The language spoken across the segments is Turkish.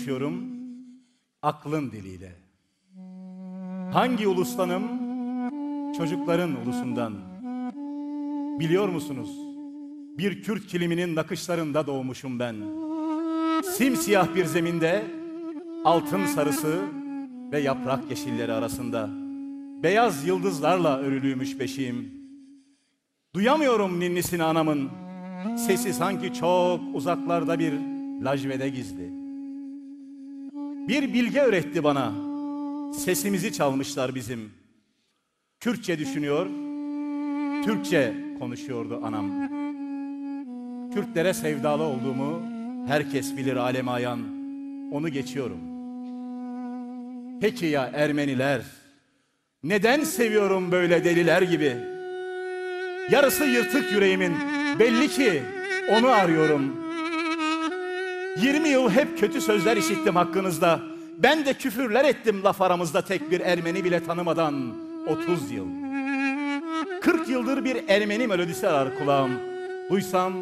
Konuşuyorum? Aklın diliyle. Hangi ulustanım? Çocukların ulusundan. Biliyor musunuz? Bir Kürt kiliminin nakışlarında doğmuşum ben. Simsiyah bir zeminde, altın sarısı ve yaprak yeşilleri arasında. Beyaz yıldızlarla örülüymüş beşiğim. Duyamıyorum ninnisini anamın. Sesi sanki çok uzaklarda bir lacvede gizli. Bir bilge öğretti bana. Sesimizi çalmışlar bizim. Kürtçe düşünüyor, Türkçe konuşuyordu anam. Kürtlere sevdalı olduğumu herkes bilir alem ayan. Onu geçiyorum. Peki ya Ermeniler? Neden seviyorum böyle deliler gibi? Yarısı yırtık yüreğimin. Belli ki onu arıyorum. 20 yıl hep kötü sözler işittim hakkınızda. Ben de küfürler ettim laf aramızda tek bir Ermeni bile tanımadan 30 yıl. 40 yıldır bir Ermeni melodisi arar kulağım. Duysam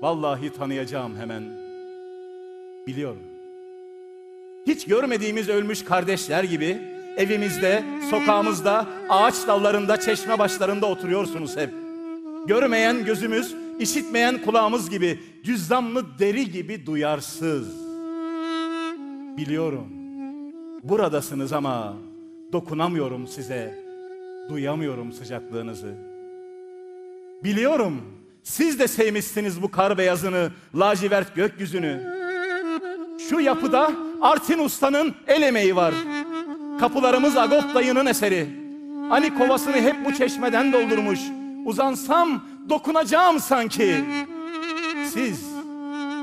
vallahi tanıyacağım hemen. Biliyorum. Hiç görmediğimiz ölmüş kardeşler gibi evimizde, sokağımızda, ağaç dallarında, çeşme başlarında oturuyorsunuz hep. Görmeyen gözümüz, işitmeyen kulağımız gibi, cüzdanlı deri gibi duyarsız. Biliyorum. Buradasınız ama dokunamıyorum size. Duyamıyorum sıcaklığınızı. Biliyorum. Siz de sevmişsiniz bu kar beyazını, lacivert gökyüzünü. Şu yapıda Artin Usta'nın el emeği var. Kapılarımız Agop dayının eseri. Hani kovasını hep bu çeşmeden doldurmuş. Uzansam dokunacağım sanki. Siz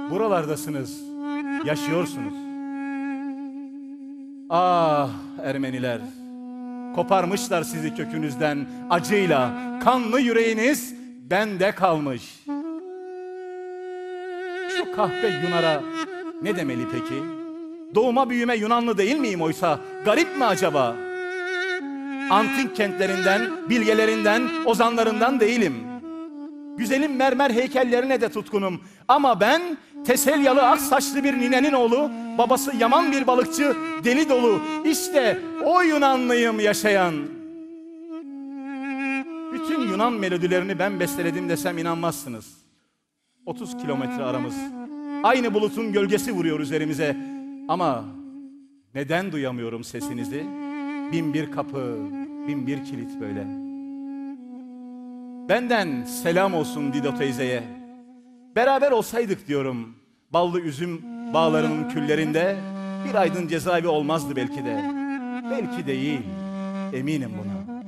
buralardasınız. Yaşıyorsunuz. Ah Ermeniler. Koparmışlar sizi kökünüzden acıyla. Kanlı yüreğiniz bende kalmış. Şu kahpe Yunar'a ne demeli peki? Doğuma büyüme Yunanlı değil miyim oysa? Garip mi acaba? Antik kentlerinden, bilgelerinden, ozanlarından değilim. Güzelim mermer heykellerine de tutkunum. Ama ben Teselyalı ak saçlı bir ninenin oğlu, babası yaman bir balıkçı, deli dolu. İşte o Yunanlıyım yaşayan. Bütün Yunan melodilerini ben besteledim desem inanmazsınız. 30 kilometre aramız. Aynı bulutun gölgesi vuruyor üzerimize. Ama neden duyamıyorum sesinizi? Bin bir kapı, bin bir kilit böyle. Benden selam olsun Dido teyzeye. Beraber olsaydık diyorum. Ballı üzüm bağlarının küllerinde bir aydın cezaevi olmazdı belki de. Belki değil. Eminim buna.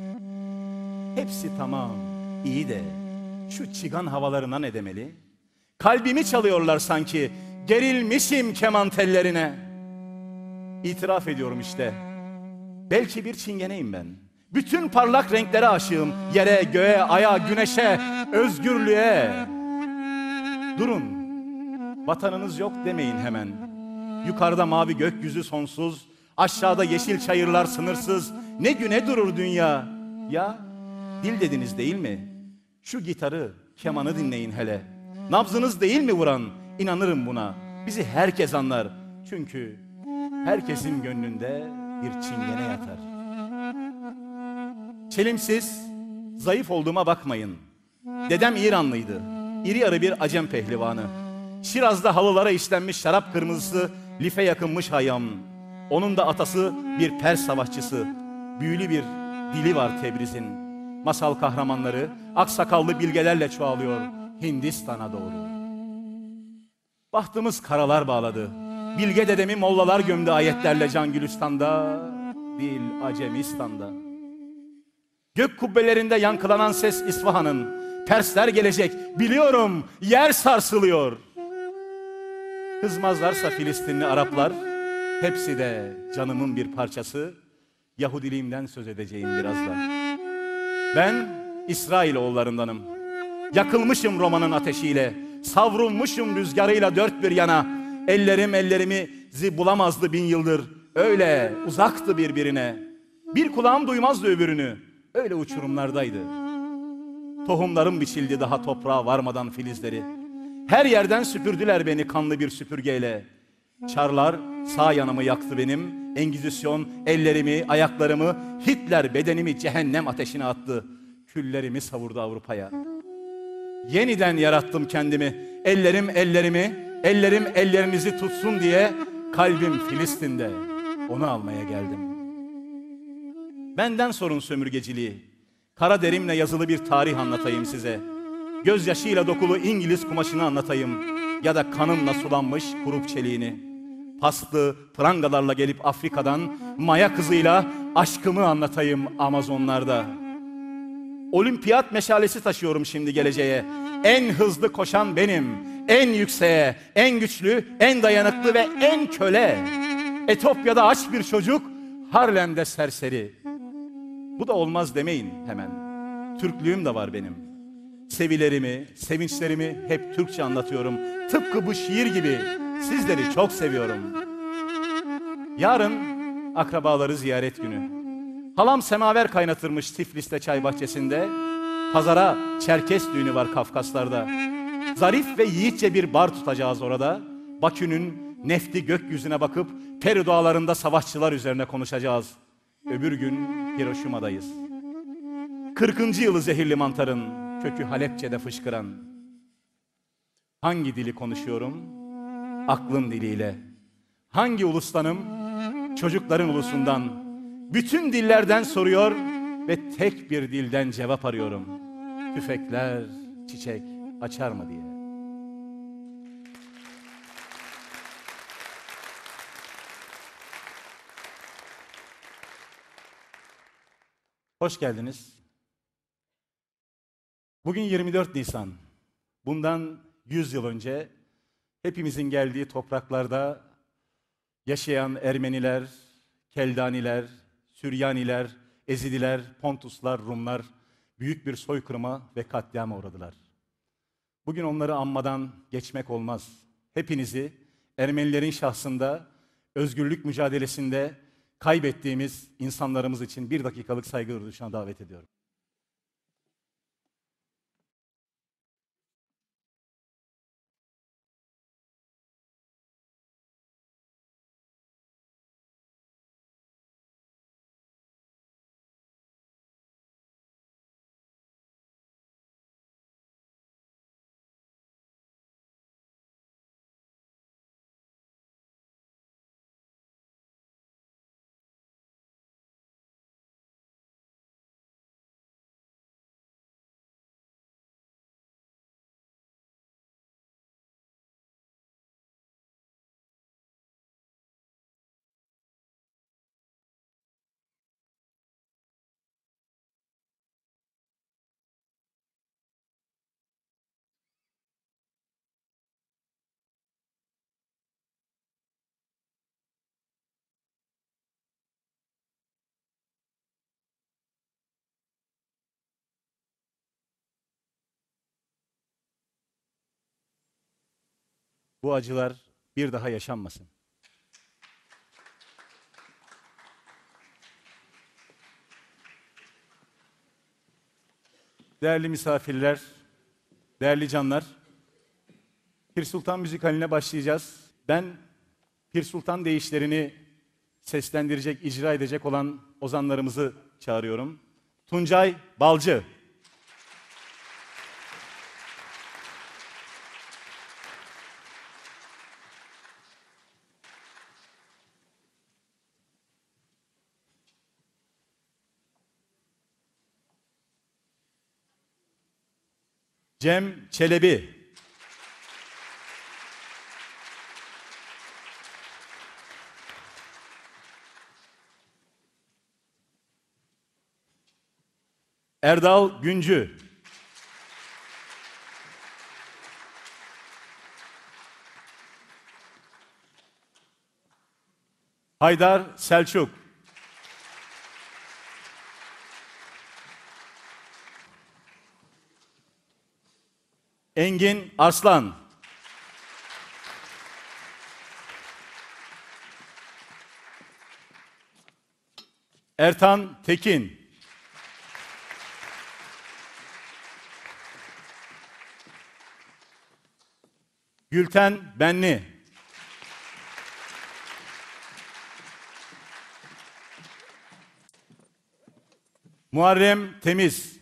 Hepsi tamam, iyi de şu çigan havalarına ne demeli? Kalbimi çalıyorlar sanki. Gerilmişim keman tellerine. İtiraf ediyorum işte. Belki bir çingeneyim ben. Bütün parlak renklere aşığım. Yere, göğe, aya, güneşe, özgürlüğe. Durun. Vatanınız yok demeyin hemen. Yukarıda mavi gökyüzü sonsuz. Aşağıda yeşil çayırlar sınırsız. Ne güne durur dünya. Ya dil dediniz değil mi? Şu gitarı, kemanı dinleyin hele. Nabzınız değil mi vuran? İnanırım buna. Bizi herkes anlar. Çünkü herkesin gönlünde bir çingene yatar. Çelimsiz, zayıf olduğuma bakmayın. Dedem İranlıydı. İri yarı bir acem pehlivanı. Şiraz'da halılara işlenmiş şarap kırmızısı, life yakınmış hayam. Onun da atası bir Pers savaşçısı. Büyülü bir dili var Tebriz'in. Masal kahramanları aksakallı bilgelerle çoğalıyor Hindistan'a doğru. Bahtımız karalar bağladı. Bilge dedemi mollalar gömdü ayetlerle Can Gülistan'da, dil Acemistan'da. Gök kubbelerinde yankılanan ses İsfahan'ın. Persler gelecek, biliyorum yer sarsılıyor. Kızmazlarsa Filistinli Araplar, hepsi de canımın bir parçası. Yahudiliğimden söz edeceğim birazdan. Ben İsrail oğullarındanım. Yakılmışım romanın ateşiyle. Savrulmuşum rüzgarıyla dört bir yana. Ellerim ellerimi zi bulamazdı bin yıldır. Öyle uzaktı birbirine. Bir kulağım duymazdı öbürünü. Öyle uçurumlardaydı. Tohumlarım biçildi daha toprağa varmadan filizleri. Her yerden süpürdüler beni kanlı bir süpürgeyle. Çarlar sağ yanımı yaktı benim. Engizisyon ellerimi, ayaklarımı, Hitler bedenimi cehennem ateşine attı. Küllerimi savurdu Avrupa'ya. Yeniden yarattım kendimi. Ellerim ellerimi, ellerim ellerinizi tutsun diye kalbim Filistin'de. Onu almaya geldim. Benden sorun sömürgeciliği. Kara derimle yazılı bir tarih anlatayım size. Gözyaşıyla dokulu İngiliz kumaşını anlatayım. Ya da kanımla sulanmış kurup çeliğini. Paslı prangalarla gelip Afrika'dan maya kızıyla aşkımı anlatayım Amazonlarda. Olimpiyat meşalesi taşıyorum şimdi geleceğe. En hızlı koşan benim. En yükseğe, en güçlü, en dayanıklı ve en köle. Etopya'da aç bir çocuk, Harlem'de serseri. Bu da olmaz demeyin hemen. Türklüğüm de var benim. Sevilerimi, sevinçlerimi hep Türkçe anlatıyorum. Tıpkı bu şiir gibi sizleri çok seviyorum. Yarın akrabaları ziyaret günü. Halam semaver kaynatırmış Tiflis'te çay bahçesinde. Pazara Çerkes düğünü var Kafkaslar'da. Zarif ve yiğitçe bir bar tutacağız orada. Bakü'nün nefti gökyüzüne bakıp peri dağlarında savaşçılar üzerine konuşacağız. Öbür gün Hiroşima'dayız. 40. yılı zehirli mantarın kökü Halepçe'de fışkıran. Hangi dili konuşuyorum? Aklın diliyle. Hangi ulustanım? Çocukların ulusundan. Bütün dillerden soruyor ve tek bir dilden cevap arıyorum. Tüfekler çiçek açar mı diye. Hoş geldiniz. Bugün 24 Nisan. Bundan 100 yıl önce hepimizin geldiği topraklarda yaşayan Ermeniler, Keldaniler, Süryaniler, Ezidiler, Pontuslar, Rumlar büyük bir soykırıma ve katliama uğradılar. Bugün onları anmadan geçmek olmaz. Hepinizi Ermenilerin şahsında özgürlük mücadelesinde kaybettiğimiz insanlarımız için bir dakikalık saygı duruşuna davet ediyorum. Bu acılar bir daha yaşanmasın. Değerli misafirler, değerli canlar, Pir Sultan müzikaline başlayacağız. Ben Pir Sultan deyişlerini seslendirecek, icra edecek olan ozanlarımızı çağırıyorum. Tuncay Balcı. Cem Çelebi. Erdal Güncü. Haydar Selçuk. Engin Arslan. Ertan Tekin. Gülten Benli. Muharrem Temiz.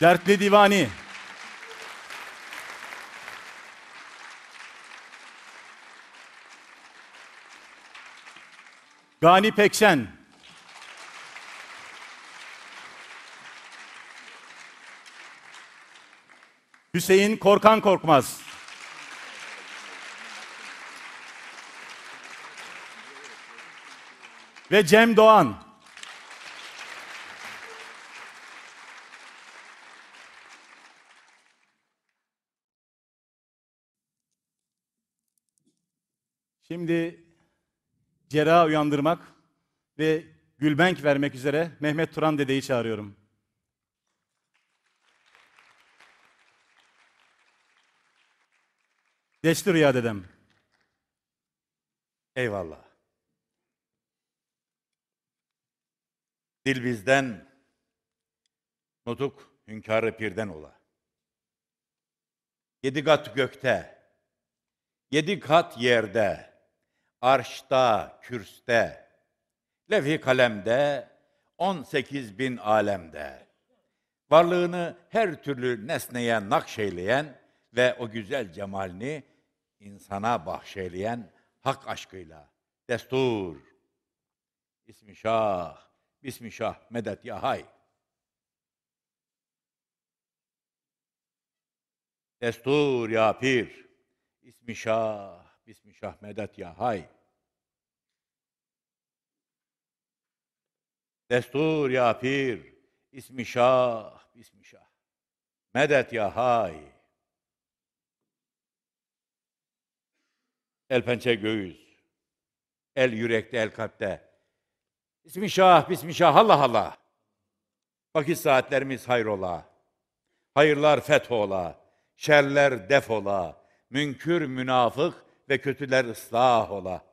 Dertli Divani. Gani Pekşen. Hüseyin Korkan Korkmaz. Ve Cem Doğan. Şimdi cerrahı uyandırmak ve gülbenk vermek üzere Mehmet Turan dedeyi çağırıyorum. Destur ya dedem. Eyvallah. Dil bizden, nutuk hünkârı pirden ola. Yedi kat gökte, yedi kat yerde, arşta, kürste, levh-i kalemde, on sekiz bin alemde. Varlığını her türlü nesneye nakşeyleyen ve o güzel cemalini insana bahşeyleyen hak aşkıyla. Destur. İsmi Şah, Bismi Şah, medet ya hay. Destur ya pir. İsmi Şah, Bismi Şah, medet ya hay. Destur ya pir. İsmi Şah, Bismi Şah. Medet ya hay. El pençe göğüs. El yürekte, el kalpte. Bismillah, bismillah, Allah Allah. Vakit saatlerimiz hayrola. Hayırlar fethola. Şerler defola. Münkür münafık ve kötüler ıslah ola.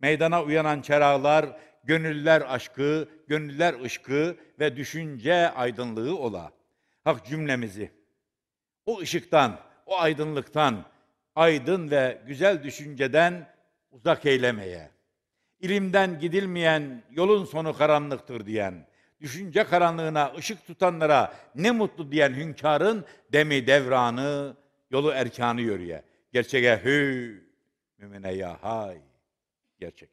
Meydana uyanan çerağlar, gönüller aşkı, gönüller ışkı ve düşünce aydınlığı ola. Hak cümlemizi o ışıktan, o aydınlıktan, aydın ve güzel düşünceden uzak eylemeye, ilimden gidilmeyen yolun sonu karanlıktır diyen, düşünce karanlığına ışık tutanlara ne mutlu diyen hünkârın demi devranı, yolu erkanı yürüye. Gerçeğe hü, mümine ya hay. Gerçek.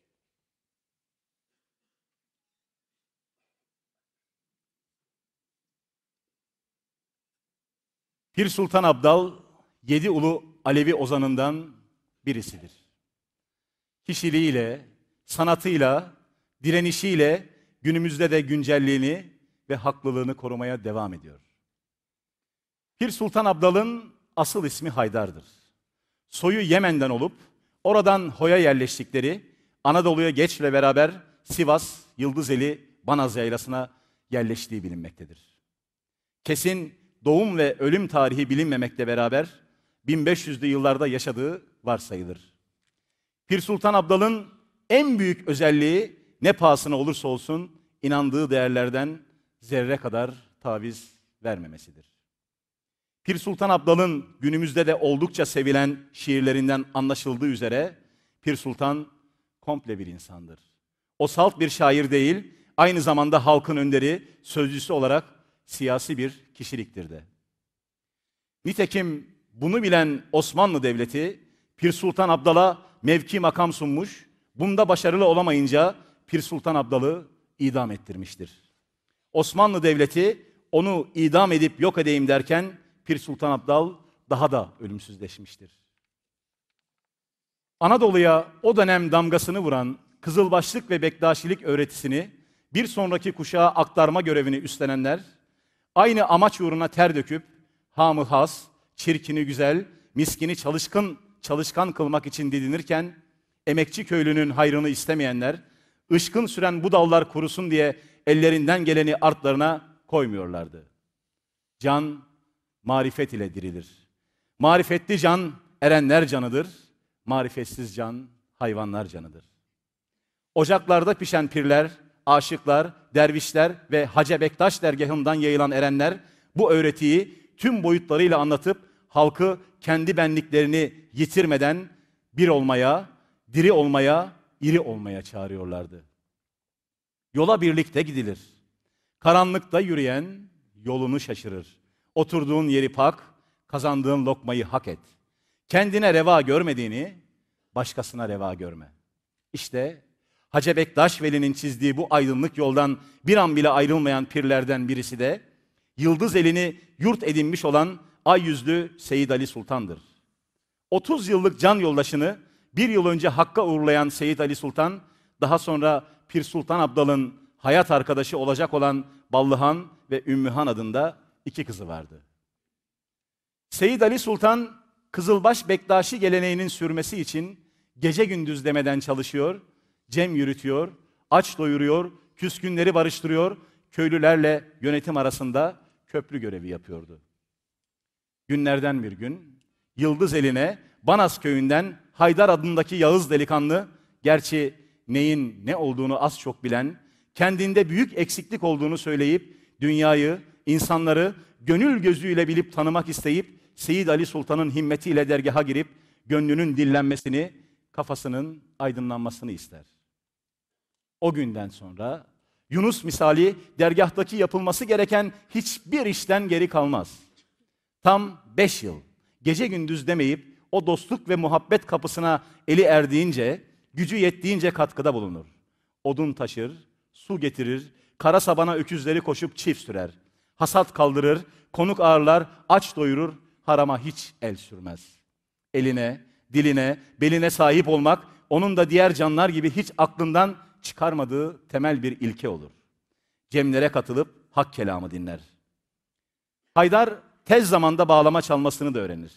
Pir Sultan Abdal, yedi ulu Alevi ozanından birisidir. Kişiliğiyle, sanatıyla, direnişiyle günümüzde de güncelliğini ve haklılığını korumaya devam ediyor. Pir Sultan Abdal'ın asıl ismi Haydar'dır. Soyu Yemen'den olup oradan Hoya yerleştikleri Anadolu'ya geçle beraber Sivas, Yıldızeli, Banaz yaylasına yerleştiği bilinmektedir. Kesin doğum ve ölüm tarihi bilinmemekle beraber 1500'lü yıllarda yaşadığı varsayılır. Pir Sultan Abdal'ın en büyük özelliği ne pahasına olursa olsun inandığı değerlerden zerre kadar taviz vermemesidir. Pir Sultan Abdal'ın günümüzde de oldukça sevilen şiirlerinden anlaşıldığı üzere Pir Sultan komple bir insandır. O salt bir şair değil, aynı zamanda halkın önderi, sözcüsü olarak siyasi bir kişiliktir de. Nitekim bunu bilen Osmanlı Devleti Pir Sultan Abdal'a mevki makam sunmuş, bunda başarılı olamayınca Pir Sultan Abdal'ı idam ettirmiştir. Osmanlı Devleti onu idam edip yok edeyim derken Pir Sultan Abdal daha da ölümsüzleşmiştir. Anadolu'ya o dönem damgasını vuran Kızılbaşlık ve Bektaşilik öğretisini bir sonraki kuşağa aktarma görevini üstlenenler, aynı amaç uğruna ter döküp hamı has, çirkini güzel, miskini çalışkın, çalışkan kılmak için didinirken, emekçi köylünün hayrını istemeyenler, ışkın süren bu dallar kurusun diye ellerinden geleni artlarına koymuyorlardı. Can marifet ile dirilir. Marifetli can erenler canıdır, marifetsiz can hayvanlar canıdır. Ocaklarda pişen pirler, aşıklar, dervişler ve Hacı Bektaş dergahından yayılan erenler bu öğretiyi tüm boyutlarıyla anlatıp halkı kendi benliklerini yitirmeden bir olmaya, diri olmaya, iri olmaya çağırıyorlardı. Yola birlikte gidilir. Karanlıkta yürüyen yolunu şaşırır. Oturduğun yeri pak, kazandığın lokmayı hak et. Kendine reva görmediğini başkasına reva görme. İşte Hacı Bektaş Veli'nin çizdiği bu aydınlık yoldan bir an bile ayrılmayan pirlerden birisi de yıldız elini yurt edinmiş olan ay yüzlü Seyyid Ali Sultan'dır. 30 yıllık can yoldaşını bir yıl önce Hakk'a uğurlayan Seyyid Ali Sultan, daha sonra Pir Sultan Abdal'ın hayat arkadaşı olacak olan Ballıhan ve Ümmühan adında iki kızı vardı. Seyyid Ali Sultan, Kızılbaş Bektaşi geleneğinin sürmesi için gece gündüz demeden çalışıyor, cem yürütüyor, aç doyuruyor, küskünleri barıştırıyor, köylülerle yönetim arasında köprü görevi yapıyordu. Günlerden bir gün Yıldız eline Banas köyünden Haydar adındaki Yağız delikanlı, gerçi neyin ne olduğunu az çok bilen, kendinde büyük eksiklik olduğunu söyleyip dünyayı, insanları gönül gözüyle bilip tanımak isteyip Seyyid Ali Sultan'ın himmetiyle dergaha girip gönlünün dillenmesini, kafasının aydınlanmasını ister. O günden sonra Yunus misali dergahtaki yapılması gereken hiçbir işten geri kalmaz. Tam beş yıl gece gündüz demeyip o dostluk ve muhabbet kapısına eli erdiğince, gücü yettiğince katkıda bulunur. Odun taşır, su getirir, kara sabana öküzleri koşup çift sürer. Hasat kaldırır, konuk ağırlar, aç doyurur, harama hiç el sürmez. Eline, diline, beline sahip olmak, onun da diğer canlar gibi hiç aklından çıkarmadığı temel bir ilke olur. Cemlere katılıp hak kelamı dinler. Haydar tez zamanda bağlama çalmasını da öğrenir.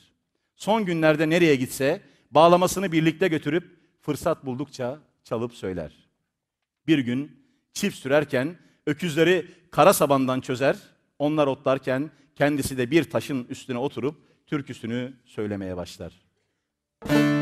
Son günlerde nereye gitse bağlamasını birlikte götürüp fırsat buldukça çalıp söyler. Bir gün çift sürerken öküzleri kara sabandan çözer, onlar otlarken kendisi de bir taşın üstüne oturup türküsünü söylemeye başlar. Uyur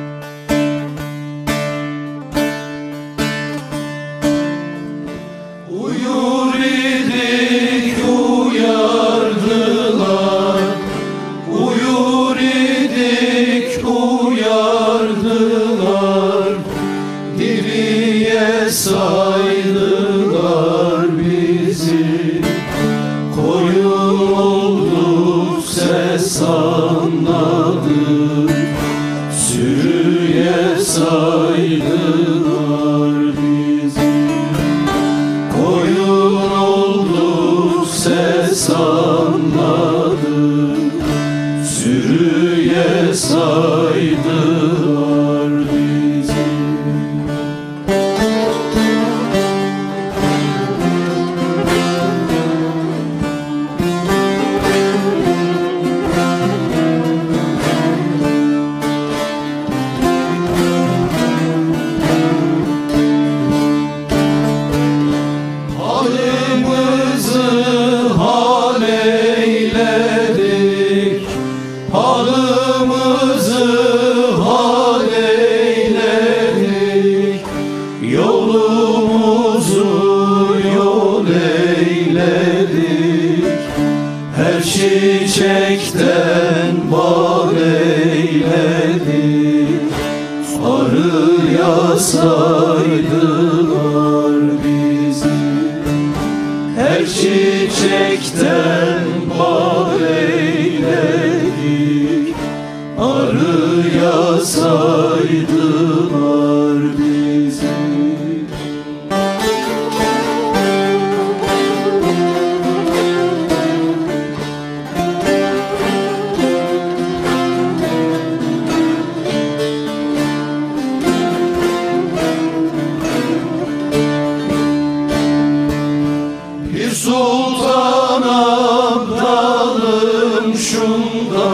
şunda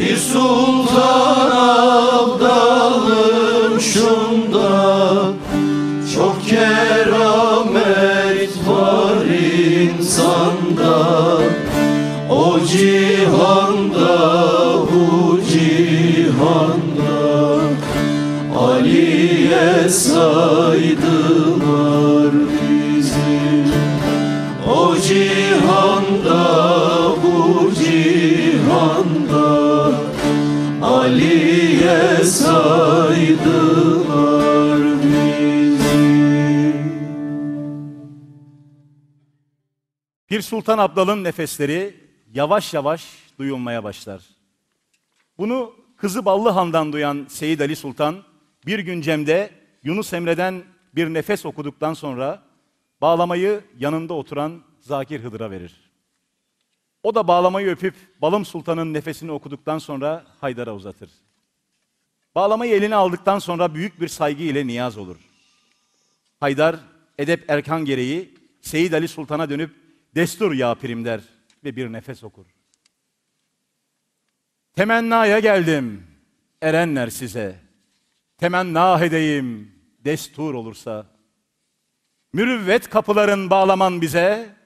Bir sultan abdalım şunda. Çok keramet var insanda O cihanda bu cihanda. Ali'ye saydılar saydılar bizi. Pir Sultan Abdal'ın nefesleri yavaş yavaş duyulmaya başlar. Bunu kızı Ballıhan'dan duyan Seyid Ali Sultan bir gün Cem'de Yunus Emre'den bir nefes okuduktan sonra bağlamayı yanında oturan Zakir Hıdır'a verir. O da bağlamayı öpüp Balım Sultan'ın nefesini okuduktan sonra Haydar'a uzatır. Bağlamayı eline aldıktan sonra büyük bir saygı ile niyaz olur. Haydar edep erkan gereği Seyit Ali Sultan'a dönüp destur ya pirim der ve bir nefes okur. Temennaya geldim erenler size. Temenna edeyim destur olursa. Mürüvvet kapıların bağlaman bize.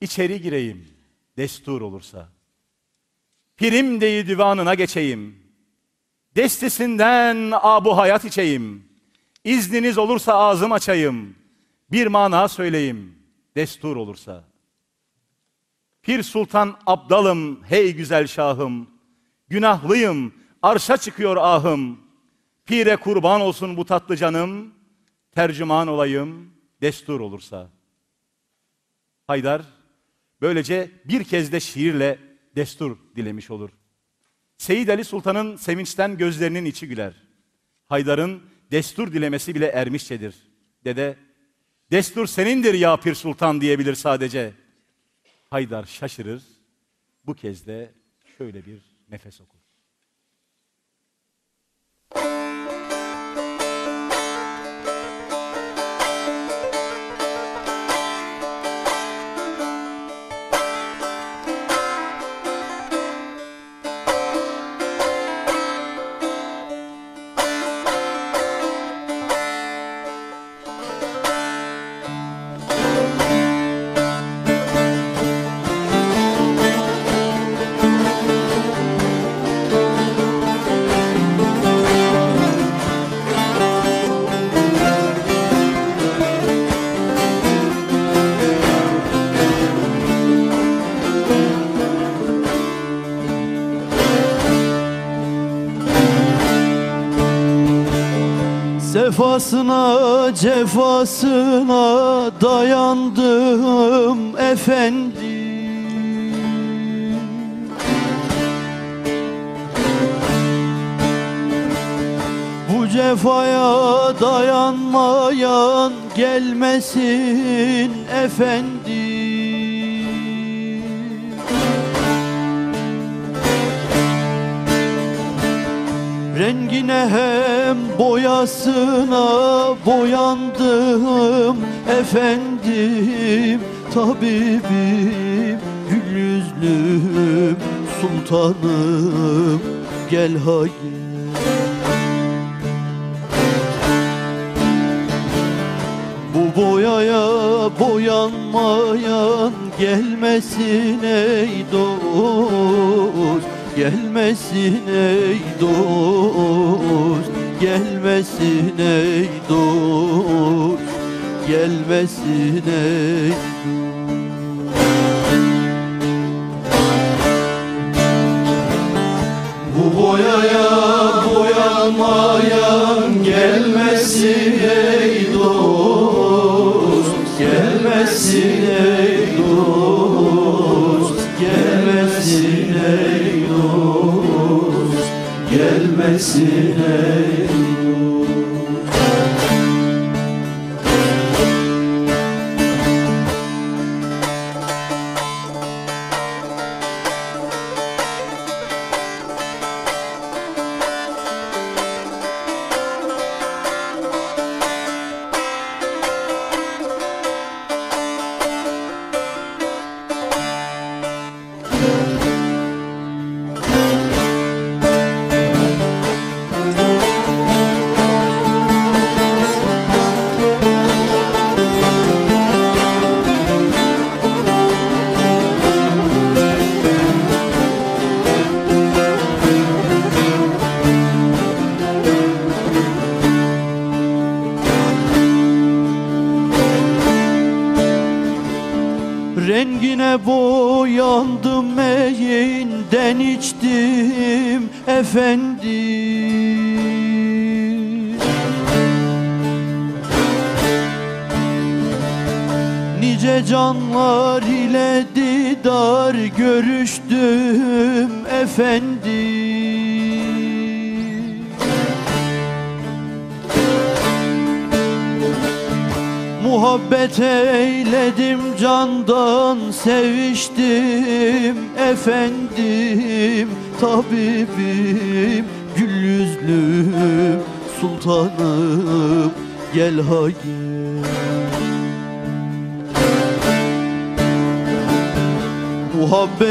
içeri gireyim destur olursa. Pirim deyi divanına geçeyim. Destesinden abu hayat içeyim. İzniniz olursa ağzım açayım. Bir mana söyleyeyim destur olursa. Pir Sultan Abdalım hey güzel şahım. Günahlıyım arşa çıkıyor ahım. Pire kurban olsun bu tatlı canım. Tercüman olayım destur olursa. Haydar böylece bir kez de şiirle destur dilemiş olur. Seyit Ali Sultan'ın sevinçten gözlerinin içi güler. Haydar'ın destur dilemesi bile ermişçedir. Dede, destur senindir ya Pir Sultan diyebilir sadece. Haydar şaşırır. Bu kez de şöyle bir nefes okur. Sefasına cefasına dayandım efendim. Bu cefaya dayanmayan gelmesin efendim Rengine hem boyasına boyandım efendim Tabibim gül yüzlüm sultanım gel ha gel Bu boyaya boyanmayan gelmesin ey dost Gelmesin ey dost Gelmesin ey dost Gelmesin ey Bu Gelmesin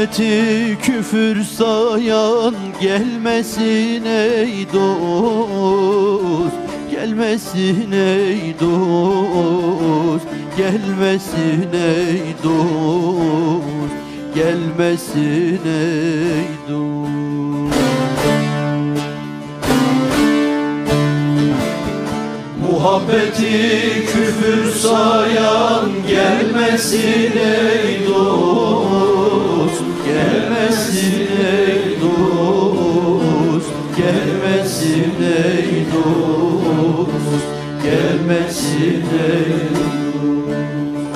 Muhabbeti küfür sayan gelmesin ey dost. Gelmesin ey dost. Gelmesin ey dost. Gelmesin ey dost. Muhabbeti küfür sayan gelmesin ey dost Gelmesin ey dost Gelmesin ey dost Gelmesin ey Bir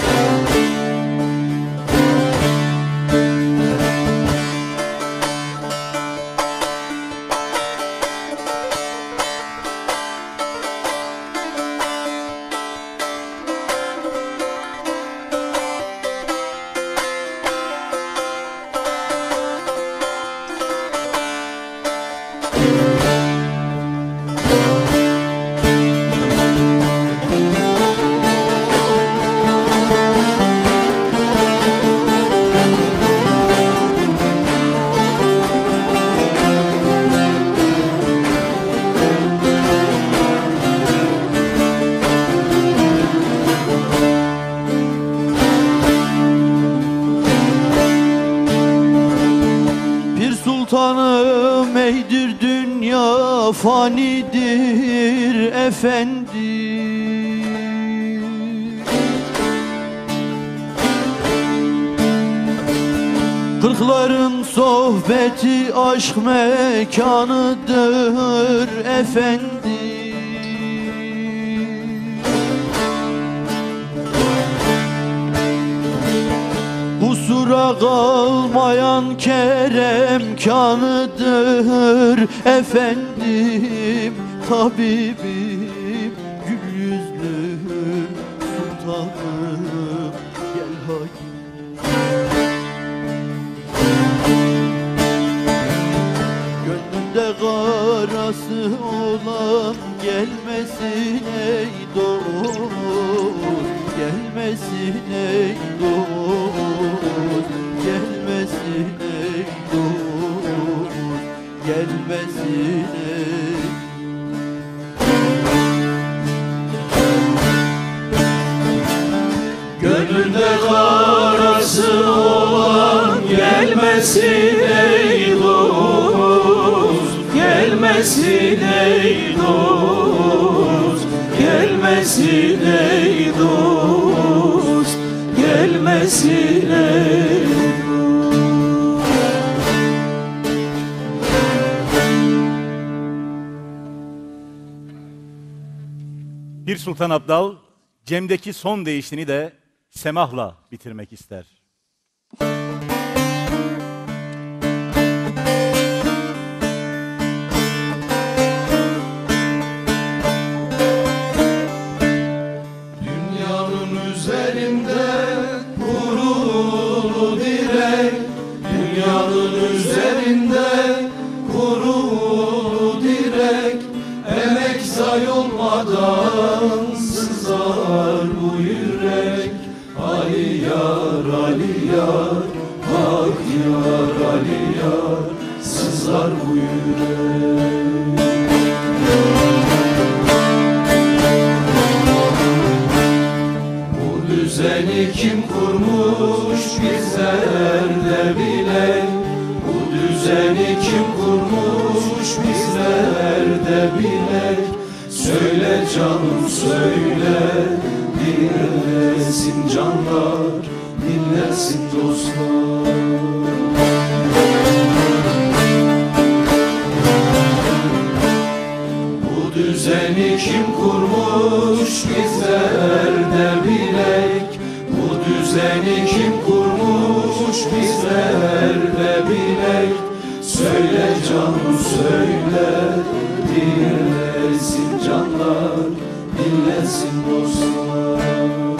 Sultan Abdal Cem'deki son değişini de semahla bitirmek ister. Yar, hak yar, Ali yar Sızar bu yürek Bu düzeni kim kurmuş bizler de bilek Bu düzeni kim kurmuş bizler de bilek Söyle canım söyle Dinlesin canlar dinlensin dostlar. Bu düzeni kim kurmuş bizler de bilek? Bu düzeni kim kurmuş bizler de bilek? Söyle canım söyle. Dinlensin canlar dinlensin dostlar.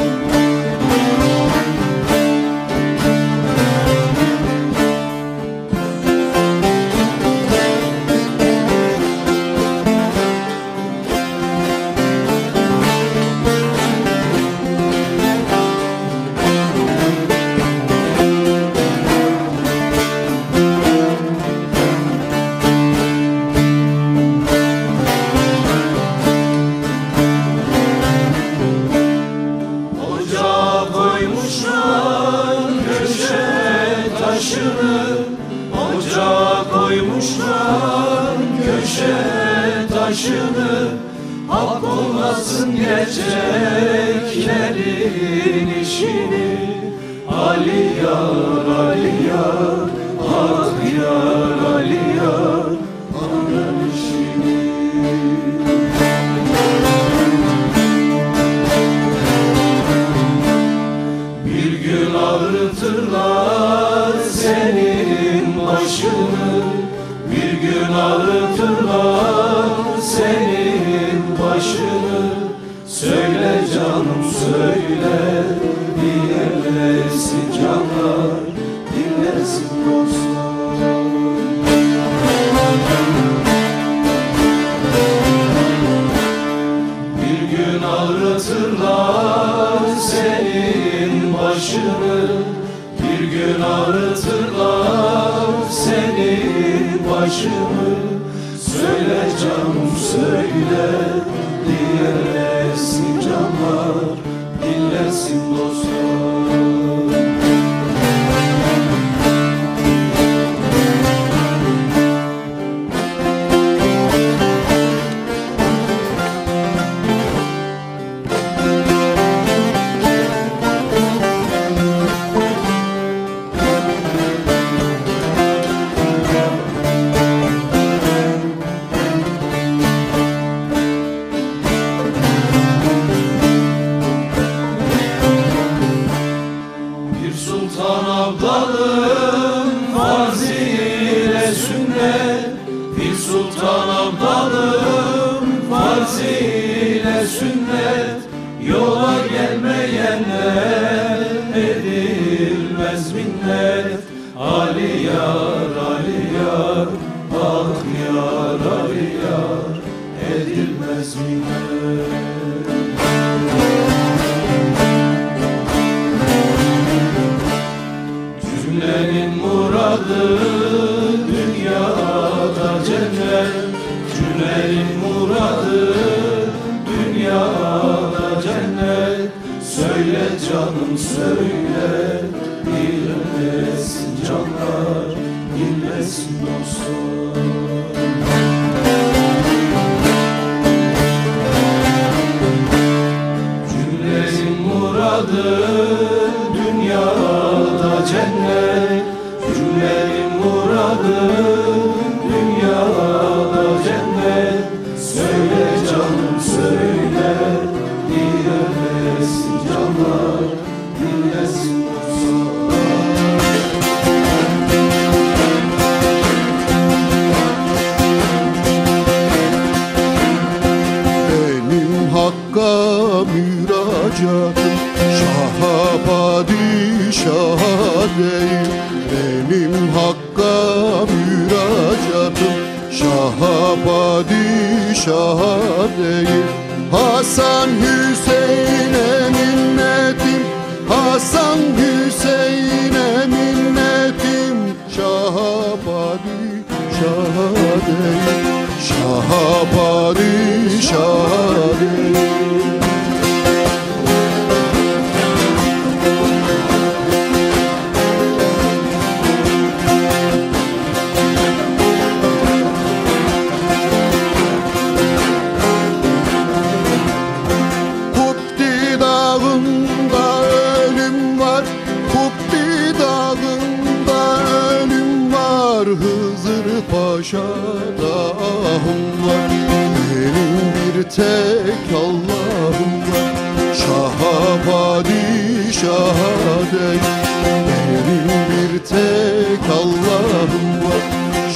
değil Hasan Hüseyin'e minnetim. Hasan Hüseyin'e minnetim. Şaha bari şaha değil Şaha tek Allah'ımla Şaha padişaha dek Benim bir tek Allah'ım var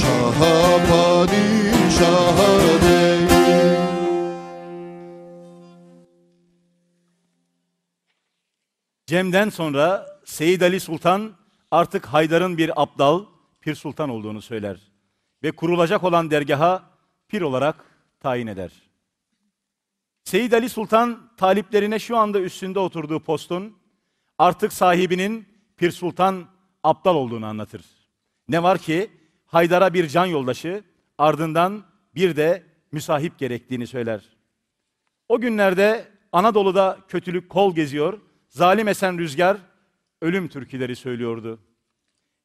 Şaha padişaha dek. Cem'den sonra Seyyid Ali Sultan artık Haydar'ın bir abdal, Pir Sultan olduğunu söyler ve kurulacak olan dergaha pir olarak tayin eder. Seyyid Ali Sultan taliplerine şu anda üstünde oturduğu postun artık sahibinin Pir Sultan Abdal olduğunu anlatır. Ne var ki Haydar'a bir can yoldaşı, ardından bir de müsahip gerektiğini söyler. O günlerde Anadolu'da kötülük kol geziyor, zalim esen rüzgar ölüm türküleri söylüyordu.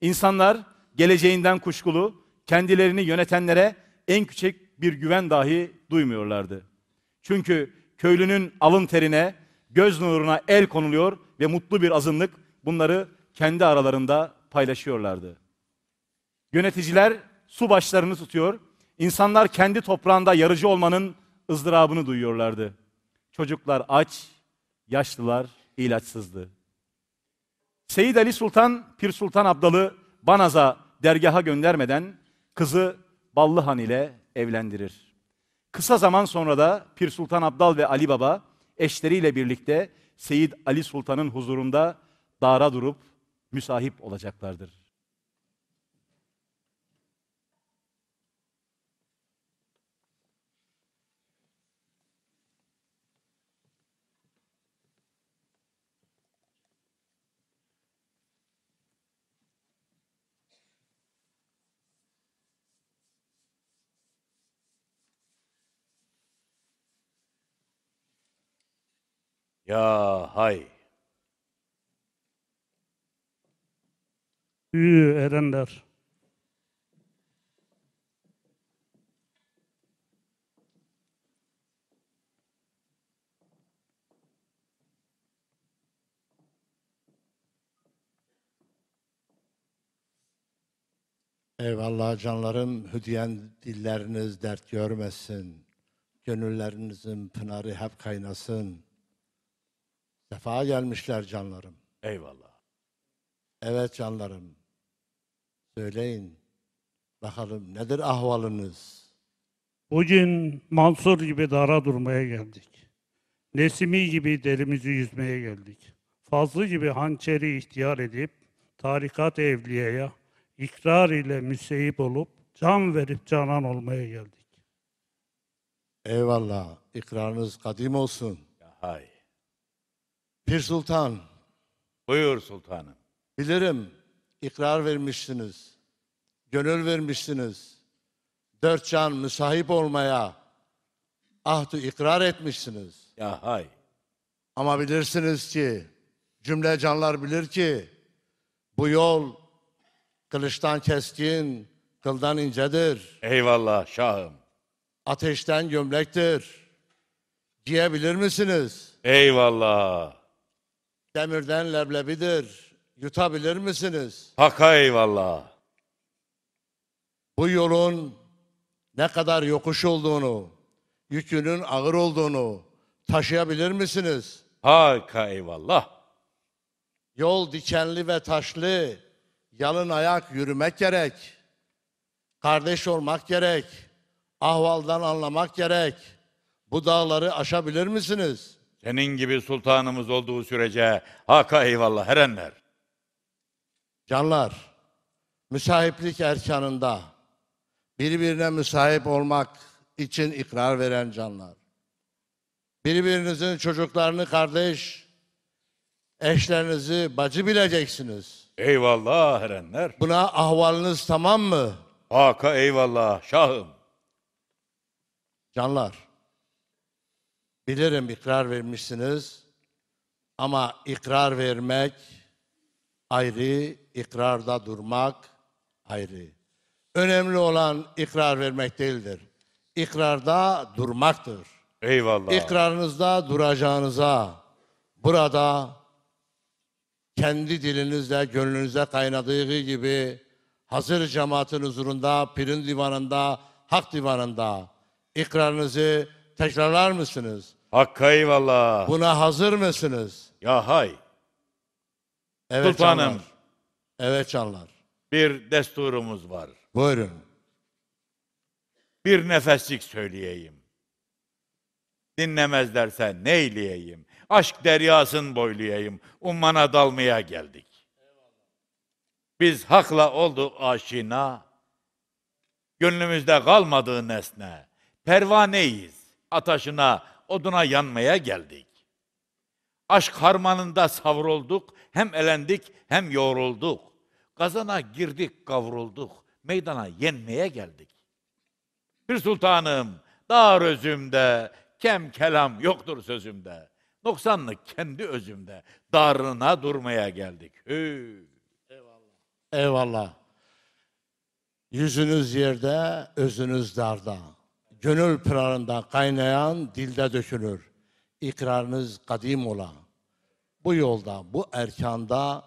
İnsanlar geleceğinden kuşkulu, kendilerini yönetenlere en küçük bir güven dahi duymuyorlardı. Çünkü köylünün alın terine, göz nuruna el konuluyor ve mutlu bir azınlık bunları kendi aralarında paylaşıyorlardı. Yöneticiler su başlarını tutuyor, insanlar kendi toprağında yarıcı olmanın ızdırabını duyuyorlardı. Çocuklar aç, yaşlılar ilaçsızdı. Seyyid Ali Sultan, Pir Sultan Abdal'ı Banaz'a dergaha göndermeden kızı Ballıhan ile evlendirir. Kısa zaman sonra da Pir Sultan Abdal ve Ali Baba eşleriyle birlikte Seyyid Ali Sultan'ın huzurunda dara durup müsahip olacaklardır. Ya hay. Üyü erenler. Eyvallah canlarım, hüdiyen dilleriniz dert görmesin. Gönüllerinizin pınarı hep kaynasın. Sefa gelmişler canlarım. Eyvallah. Evet canlarım. Söyleyin. Bakalım nedir ahvalınız? Bugün Mansur gibi dara durmaya geldik. Nesimi gibi derimizi yüzmeye geldik. Fazlı gibi hançeri ihtiyar edip tarikat evliyeye ikrar ile müseyip olup can verip canan olmaya geldik. Eyvallah. İkrarınız kadim olsun. Ya hay. Pir Sultan, Buyur sultanım. bilirim ikrar vermişsiniz. Gönül vermişsiniz. Dört can müsahip olmaya ahdu ikrar etmişsiniz. Ya hay. Ama bilirsiniz ki, cümle canlar bilir ki, bu yol kılıçtan keskin, kıldan incedir, Eyvallah şahım. ateşten gömlektir. Giyebilir misiniz? Eyvallah. Demirden leblebidir. Yutabilir misiniz? Haka eyvallah. Bu yolun ne kadar yokuş olduğunu, yükünün ağır olduğunu taşıyabilir misiniz? Haka eyvallah. Yol dikenli ve taşlı, yalın ayak yürümek gerek. Kardeş olmak gerek. Ahvaldan anlamak gerek. Bu dağları aşabilir misiniz? Senin gibi sultanımız olduğu sürece haka eyvallah erenler. Canlar, müsahiplik erkanında birbirine müsahip olmak için ikrar veren canlar. Birbirinizin çocuklarını kardeş, eşlerinizi bacı bileceksiniz. Eyvallah erenler. Buna ahvalınız tamam mı? Haka eyvallah şahım. Canlar, bilirim ikrar vermişsiniz ama ikrar vermek ayrı, ikrarda durmak ayrı. Önemli olan ikrar vermek değildir. İkrarda durmaktır. Eyvallah. İkrarınızda duracağınıza, burada kendi dilinizle, gönlünüze kaynadığı gibi hazır cemaatin huzurunda, pirin divanında, hak divanında ikrarınızı tekrarlar mısınız? Hakk'a eyvallah. Buna hazır mısınız? Ya hay. Evet Sultanım. canlar. Evet canlar. Bir desturumuz var. Buyurun. Bir nefeslik söyleyeyim. Dinlemezlerse neyleyeyim? Aşk deryasın boylayayım. Ummana dalmaya geldik. Biz hakla olduk aşina. Gönlümüzde kalmadığı nesne. Pervaneyiz. Ataşına, oduna yanmaya geldik. Aşk harmanında savrulduk. Hem elendik hem yorulduk. Kazana girdik kavrulduk. Meydana yenmeye geldik. Bir sultanım, dar özümde, kem kelam yoktur sözümde. Noksanlık kendi özümde, darına durmaya geldik. Hü. Eyvallah. Yüzünüz yerde, özünüz darda. Gönül pınarında kaynayan dilde dökülür. İkrarınız kadim ola. Bu yolda, bu erkanda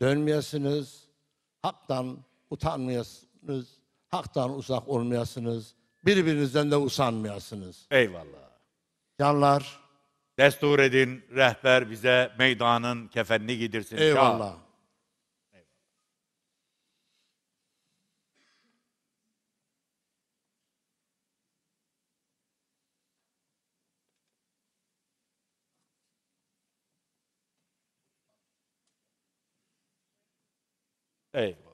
dönmeyesiniz. Haktan utanmayasınız. Haktan uzak olmayasınız. Birbirinizden de usanmayasınız. Eyvallah. Canlar, Destur edin, rehber bize meydanın kefenini giydirsin. Eyvallah. Eyvallah.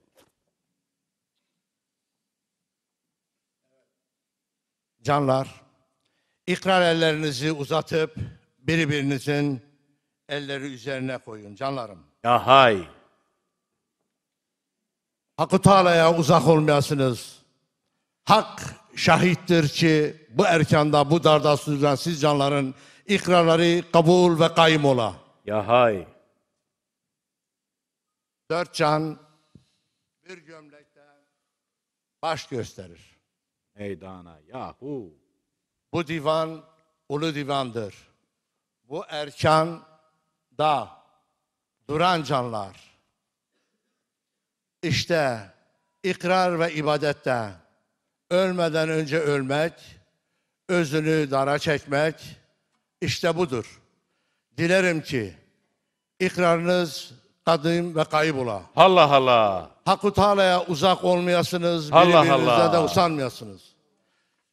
Canlar, ikrar ellerinizi uzatıp birbirinizin elleri üzerine koyun canlarım. Ya hay. Hakkı Teala'ya uzak olmayasınız. Hak şahittir ki bu erkanda, bu darda sürülen siz canların ikrarları kabul ve kayım ola. Ya hay. Dört can bir gömlekte baş gösterir. Meydana yahu. Bu divan ulu divandır. Bu erkan da duran canlar. İşte ikrar ve ibadette ölmeden önce ölmek, özünü dara çekmek işte budur. Dilerim ki ikrarınız kadim ve kayıp ola. Allah Allah. Hakkı Teala'ya uzak olmayasınız, Allah birbirinize Allah. de usanmayasınız.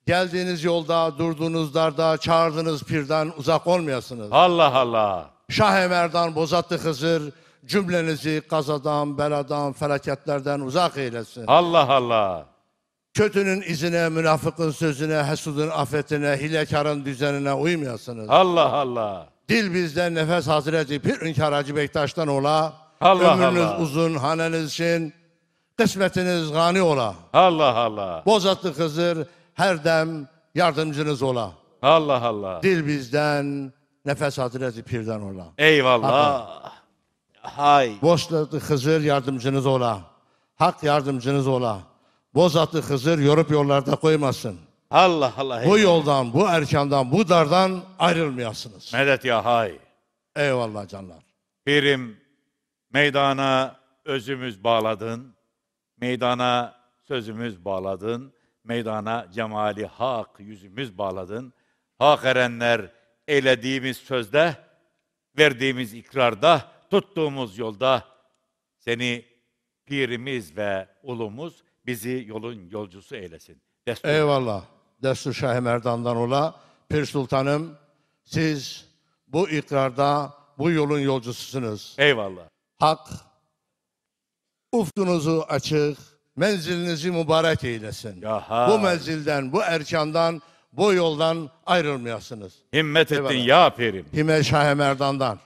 Geldiğiniz yolda, durduğunuz darda, çağırdığınız pirden uzak olmayasınız. Allah Allah. Şah Emer'dan Bozatlı Hızır cümlenizi kazadan, beladan, felaketlerden uzak eylesin. Allah Allah. Kötünün izine, münafıkın sözüne, hesudun affetine, hilekarın düzenine uymayasınız. Allah Allah. Dil bizden nefes Hazreti Pir Ünkar Hacı Bektaş'tan ola. Allah Ömrünüz Allah. uzun, haneniz için, kısmetiniz gani ola. Allah Allah. Bozatlı Hızır her dem yardımcınız ola. Allah Allah. Dil bizden, nefes Hazreti Pir'den ola. Eyvallah. Hay. Bozatlı Hızır yardımcınız ola. Hak yardımcınız ola. Bozatlı Hızır yorup yollarda koymasın. Allah Allah. Bu yoldan, bu erkandan, bu dardan ayrılmayasınız. Medet ya hay. Eyvallah canlar. Birim meydana özümüz bağladın. Meydana sözümüz bağladın. Meydana cemali hak yüzümüz bağladın. Hak erenler eylediğimiz sözde, verdiğimiz ikrarda, tuttuğumuz yolda seni pirimiz ve ulumuz bizi yolun yolcusu eylesin. Destur. Eyvallah. Destur Şah Merdan'dan ola. Pir Sultanım siz bu ikrarda bu yolun yolcususunuz. Eyvallah. Hak ufkunuzu açık, menzilinizi mübarek eylesin. Ya Bu menzilden, bu erkandan, bu yoldan ayrılmayasınız. Himmet ettin Eyvallah. ya pirim. Hime Şah Merdan'dan.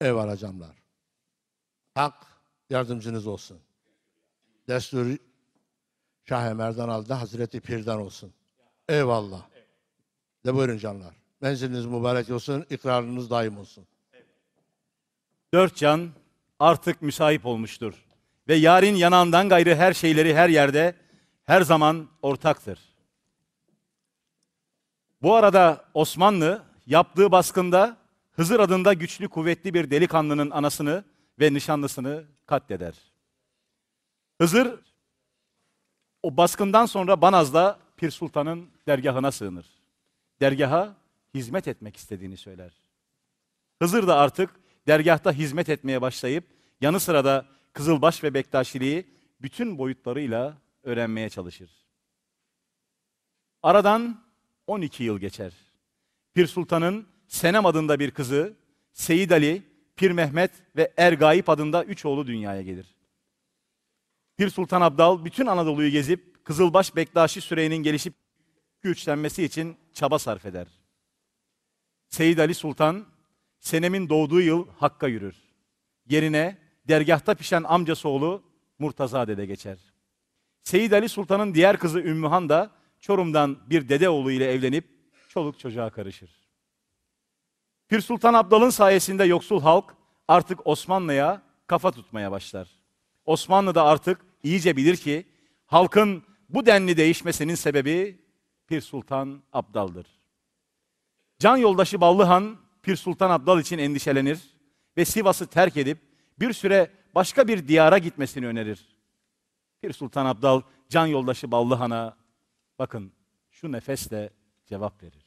Eyvallah canlar. Hak yardımcınız olsun. Destur Şah Merdan aldı Hazreti Pir'den olsun. Eyvallah. De buyurun canlar. Menziliniz mübarek olsun, ikrarınız daim olsun. Dört can artık müsahip olmuştur. Ve yarın yanağından gayrı her şeyleri her yerde, her zaman ortaktır. Bu arada Osmanlı yaptığı baskında Hızır adında güçlü kuvvetli bir delikanlının anasını ve nişanlısını katleder. Hızır o baskından sonra Banaz'da Pir Sultan'ın dergahına sığınır. Dergaha hizmet etmek istediğini söyler. Hızır da artık dergahta hizmet etmeye başlayıp yanı sıra da Kızılbaş ve Bektaşiliği bütün boyutlarıyla öğrenmeye çalışır. Aradan 12 yıl geçer. Pir Sultan'ın Senem adında bir kızı, Seyid Ali, Pir Mehmet ve Ergaip adında üç oğlu dünyaya gelir. Pir Sultan Abdal bütün Anadolu'yu gezip Kızılbaş Bektaşi Sürey'nin gelişip güçlenmesi için çaba sarf eder. Seyid Ali Sultan Senem'in doğduğu yıl Hakk'a yürür. Yerine dergahta pişen amcası oğlu Murtaza Dede geçer. Seyid Ali Sultan'ın diğer kızı Ümmühan da Çorum'dan bir dede oğlu ile evlenip çoluk çocuğa karışır. Pir Sultan Abdal'ın sayesinde yoksul halk artık Osmanlı'ya kafa tutmaya başlar. Osmanlı da artık iyice bilir ki halkın bu denli değişmesinin sebebi Pir Sultan Abdal'dır. Can yoldaşı Ballıhan Pir Sultan Abdal için endişelenir ve Sivas'ı terk edip bir süre başka bir diyara gitmesini önerir. Pir Sultan Abdal can yoldaşı Ballıhan'a bakın şu nefesle cevap verir.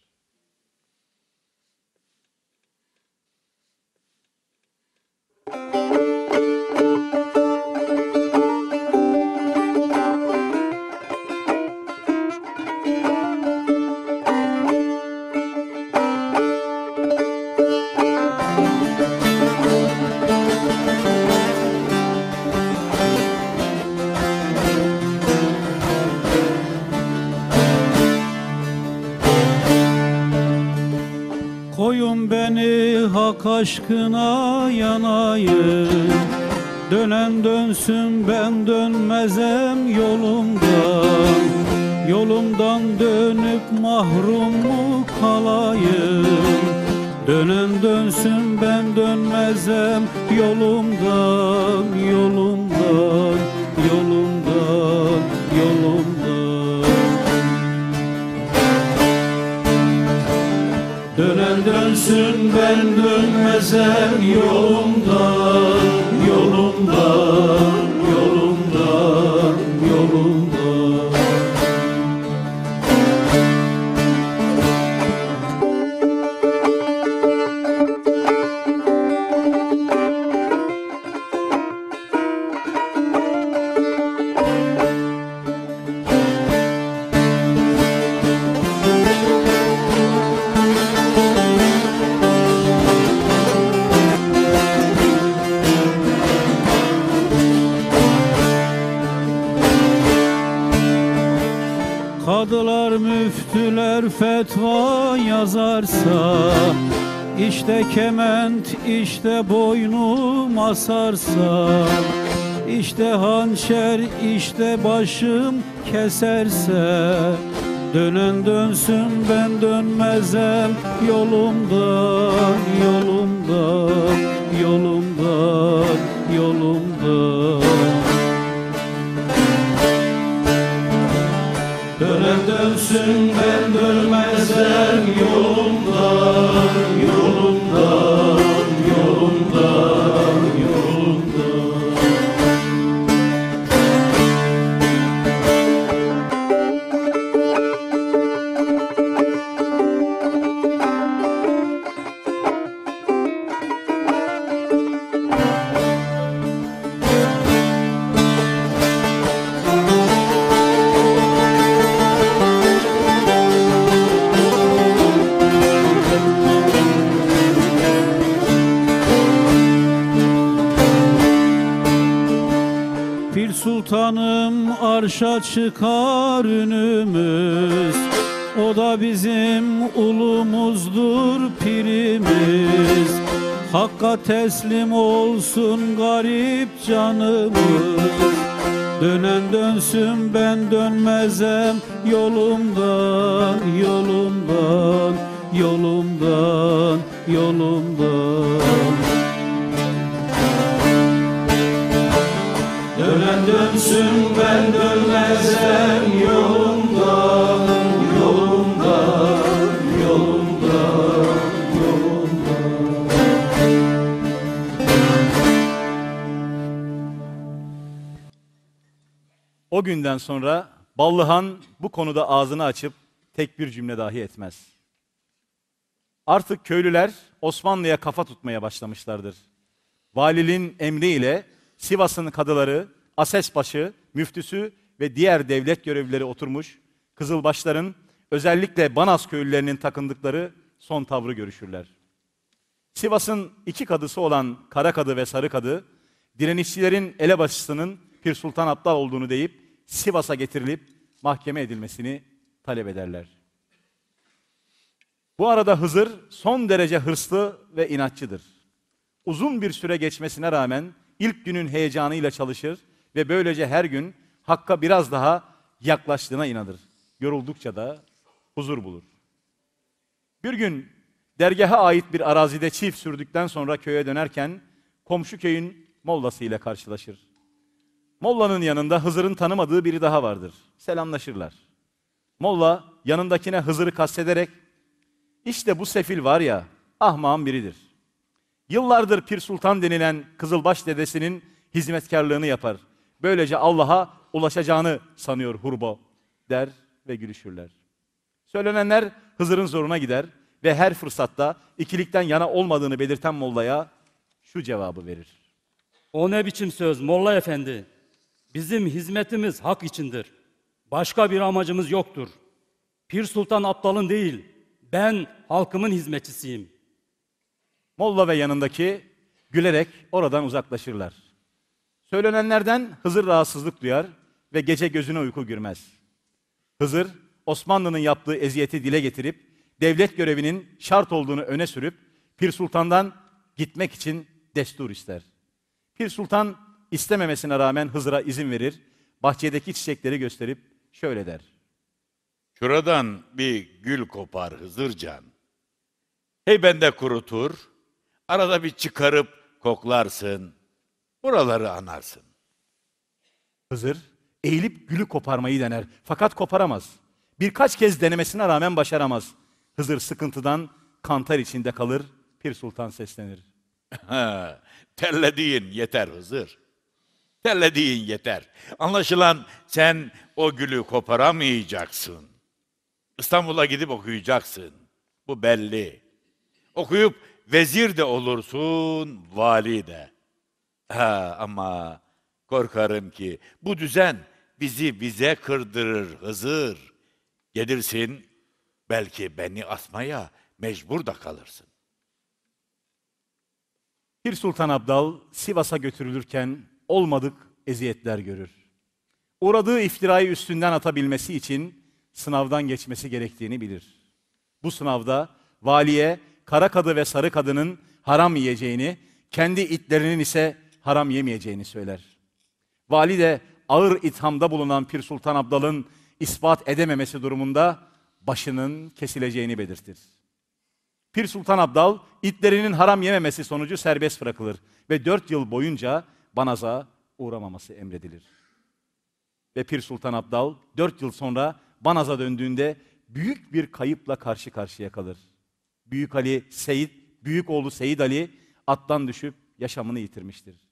Aşkına yanayım. Dönen dönsün ben dönmezem yolumdan. Yolumdan dönüp mahrum mu kalayım? Dönen dönsün ben dönmezem yolumdan Yolumdan, yolumdan, yolumdan dönsün ben dönmezem yolumdan Yolumdan, fetva yazarsa işte kement işte boynum asarsa işte hançer işte başım keserse Dönen dönsün ben dönmezem yolumdan yolumdan yolumdan yolumdan Dönen dönsün ben yolumdan Yolumdan, yolumdan, Sultanım arşa çıkar ünümüz O da bizim ulumuzdur pirimiz. Hakka teslim olsun garip canımız. Dönen dönsün ben dönmezem yolumdan yolumdan yolumdan yolumdan dönsün ben dönmezem yolumdan O günden sonra Ballıhan bu konuda ağzını açıp tek bir cümle dahi etmez. Artık köylüler Osmanlı'ya kafa tutmaya başlamışlardır. Valinin emriyle Sivas'ın kadıları, Asesbaşı, müftüsü ve diğer devlet görevlileri oturmuş, Kızılbaşların özellikle Banaz köylülerinin takındıkları son tavrı görüşürler. Sivas'ın iki kadısı olan Kara Kadı ve Sarı Kadı, direnişçilerin elebaşısının Pir Sultan Abdal olduğunu deyip Sivas'a getirilip mahkeme edilmesini talep ederler. Bu arada Hızır son derece hırslı ve inatçıdır. Uzun bir süre geçmesine rağmen ilk günün heyecanıyla çalışır ve böylece her gün Hakk'a biraz daha yaklaştığına inanır. Yoruldukça da huzur bulur. Bir gün dergaha ait bir arazide çift sürdükten sonra köye dönerken komşu köyün mollası ile karşılaşır. Mollanın yanında Hızır'ın tanımadığı biri daha vardır. Selamlaşırlar. Molla yanındakine Hızır'ı kastederek işte bu sefil var ya ahmağın biridir. Yıllardır Pir Sultan denilen Kızılbaş dedesinin hizmetkarlığını yapar. Böylece Allah'a ulaşacağını sanıyor Hurbo der ve gülüşürler. Söylenenler Hızır'ın zoruna gider ve her fırsatta ikilikten yana olmadığını belirten Molla'ya şu cevabı verir. O ne biçim söz Molla Efendi? Bizim hizmetimiz hak içindir. Başka bir amacımız yoktur. Pir Sultan Abdal'ın değil, ben halkımın hizmetçisiyim. Molla ve yanındaki gülerek oradan uzaklaşırlar. Söylenenlerden Hızır rahatsızlık duyar ve gece gözüne uyku girmez. Hızır, Osmanlı'nın yaptığı eziyeti dile getirip, devlet görevinin şart olduğunu öne sürüp, Pir Sultan'dan gitmek için destur ister. Pir Sultan istememesine rağmen Hızır'a izin verir, bahçedeki çiçekleri gösterip şöyle der. Şuradan bir gül kopar Hızırcan. Hey bende kurutur, arada bir çıkarıp koklarsın, buraları anarsın. Hızır eğilip gülü koparmayı dener fakat koparamaz. Birkaç kez denemesine rağmen başaramaz. Hızır sıkıntıdan kantar içinde kalır. Pir Sultan seslenir. Terlediğin yeter Hızır. Terlediğin yeter. Anlaşılan sen o gülü koparamayacaksın. İstanbul'a gidip okuyacaksın. Bu belli. Okuyup vezir de olursun, vali de. Ha, ama korkarım ki bu düzen bizi bize kırdırır Hızır. Gelirsin, belki beni asmaya mecbur da kalırsın. Pir Sultan Abdal Sivas'a götürülürken olmadık eziyetler görür. Uğradığı iftirayı üstünden atabilmesi için sınavdan geçmesi gerektiğini bilir. Bu sınavda valiye kara kadı ve sarı kadının haram yiyeceğini, kendi itlerinin ise haram yemeyeceğini söyler. Vali de ağır ithamda bulunan Pir Sultan Abdal'ın ispat edememesi durumunda başının kesileceğini belirtir. Pir Sultan Abdal itlerinin haram yememesi sonucu serbest bırakılır ve dört yıl boyunca Banaz'a uğramaması emredilir. Ve Pir Sultan Abdal dört yıl sonra Banaz'a döndüğünde büyük bir kayıpla karşı karşıya kalır. Büyük Ali Seyit, büyük oğlu Seyit Ali attan düşüp yaşamını yitirmiştir.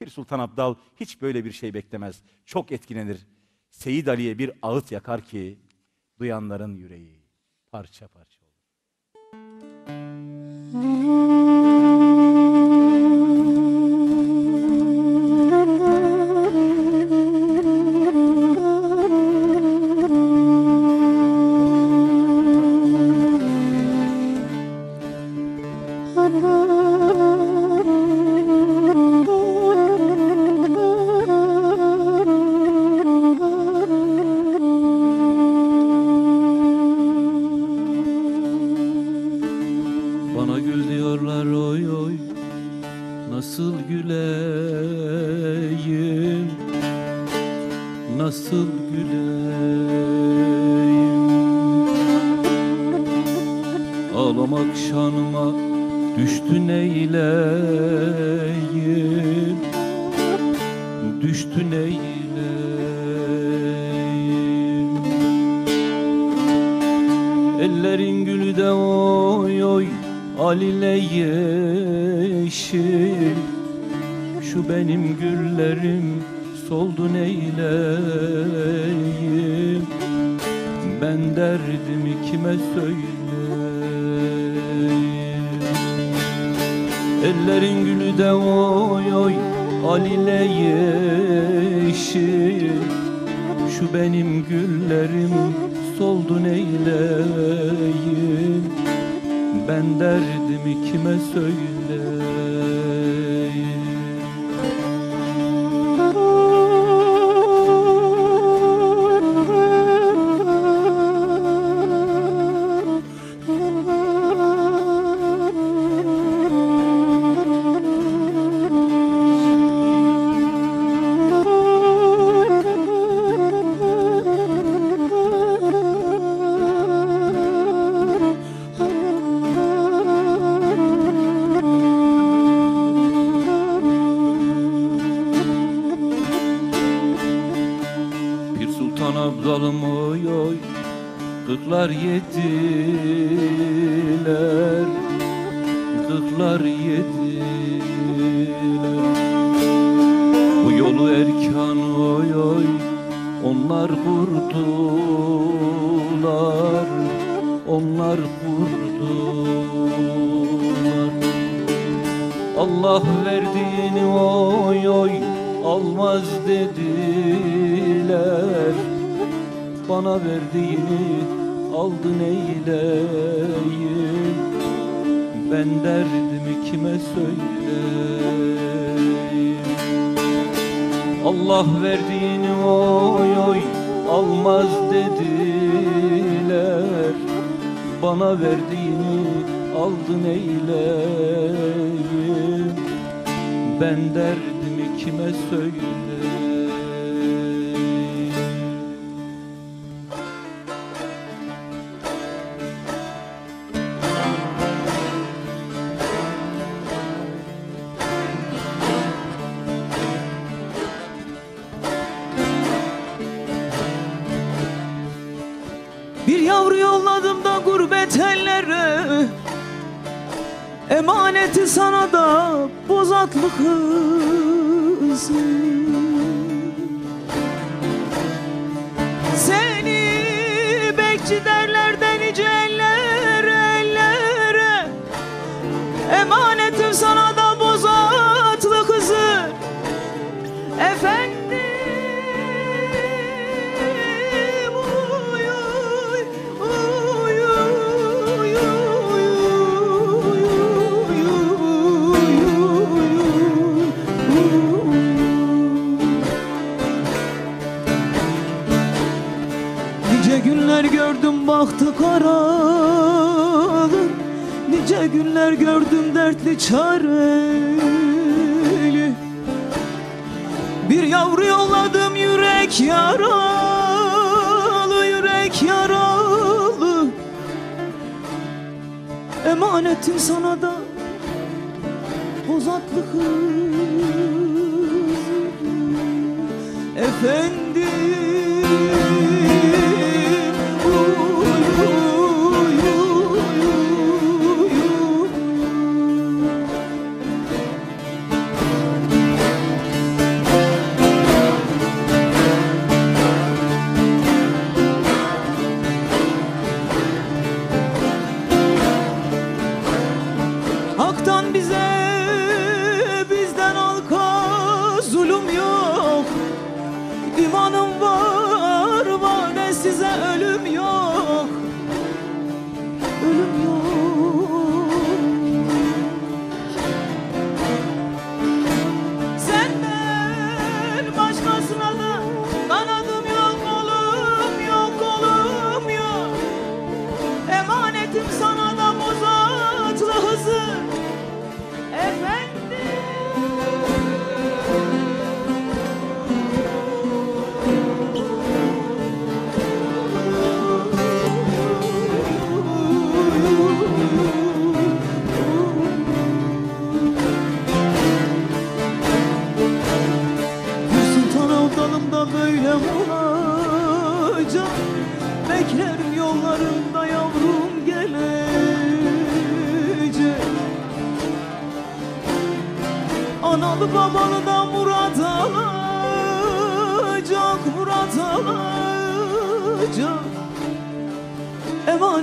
Pir Sultan Abdal hiç böyle bir şey beklemez. Çok etkilenir. Seyit Ali'ye bir ağıt yakar ki duyanların yüreği parça parça olur.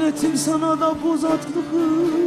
öğretim sana da bozatlığı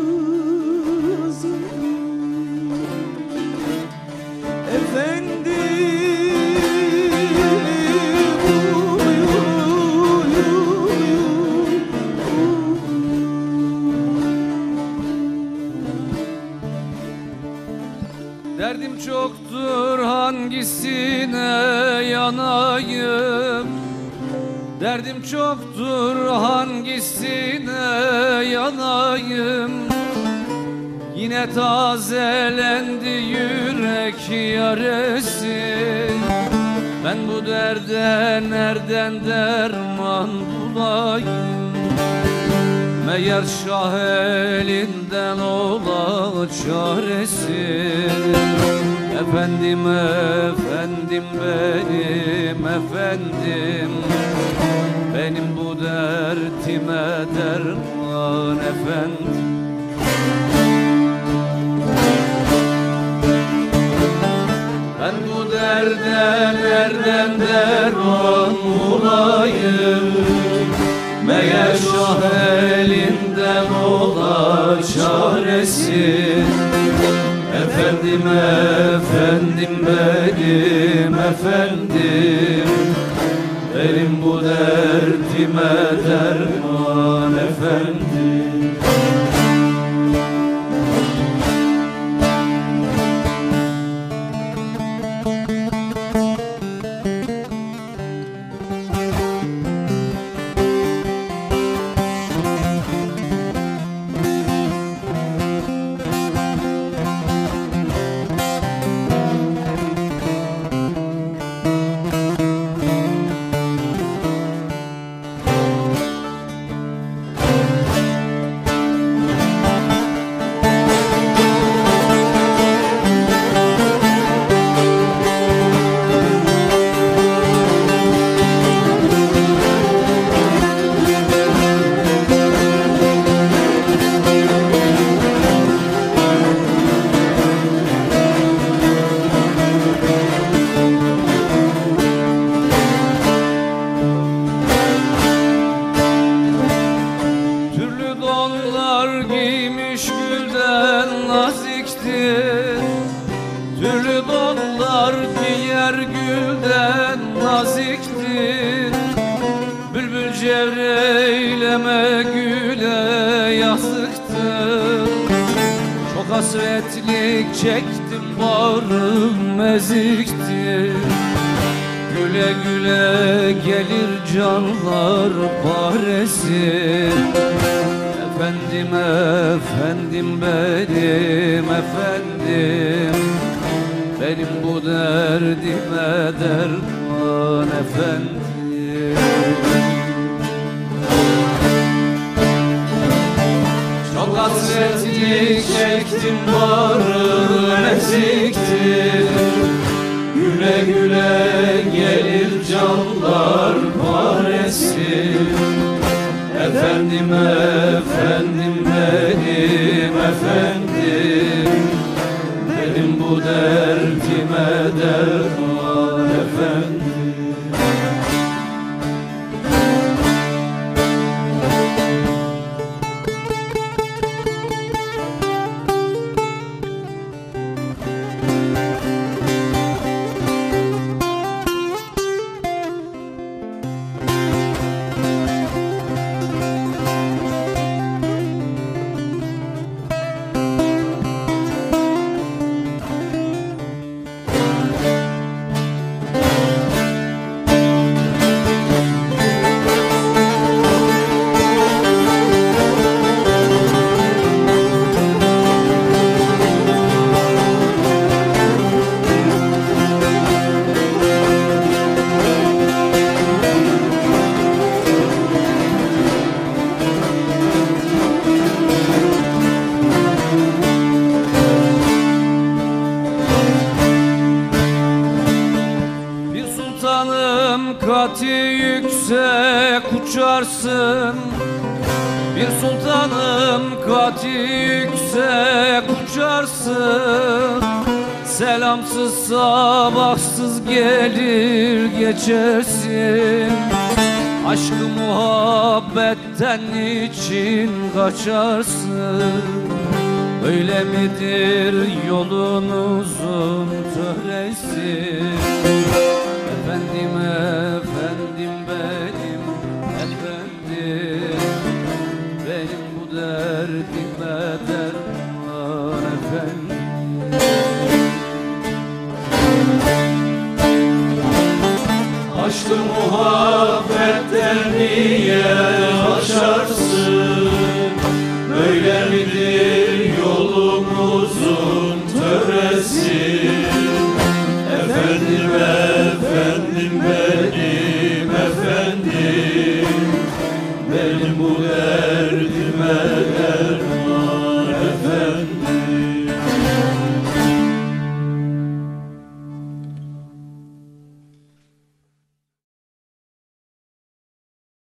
Nereden derman bulayım? Meğer şah elinden ola çaresi. Efendim efendim benim efendim. Benim bu dertime derman efendim. Ben bu derde nereden derman Meğer şah elinden o çaresi. Efendim efendim benim efendim. Benim bu dertime derman efendim.